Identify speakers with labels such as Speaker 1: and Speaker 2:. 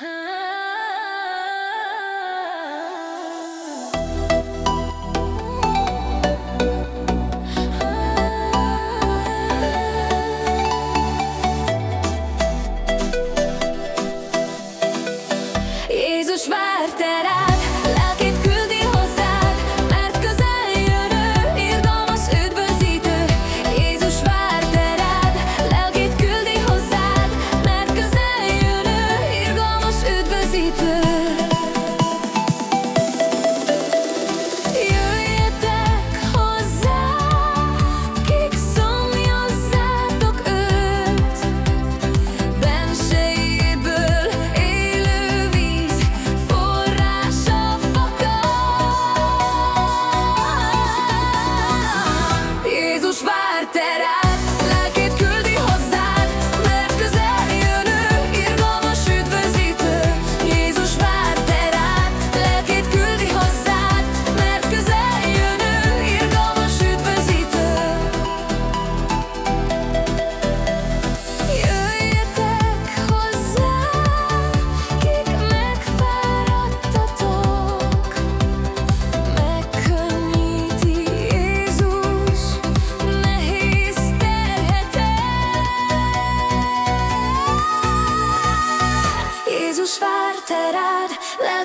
Speaker 1: Jézus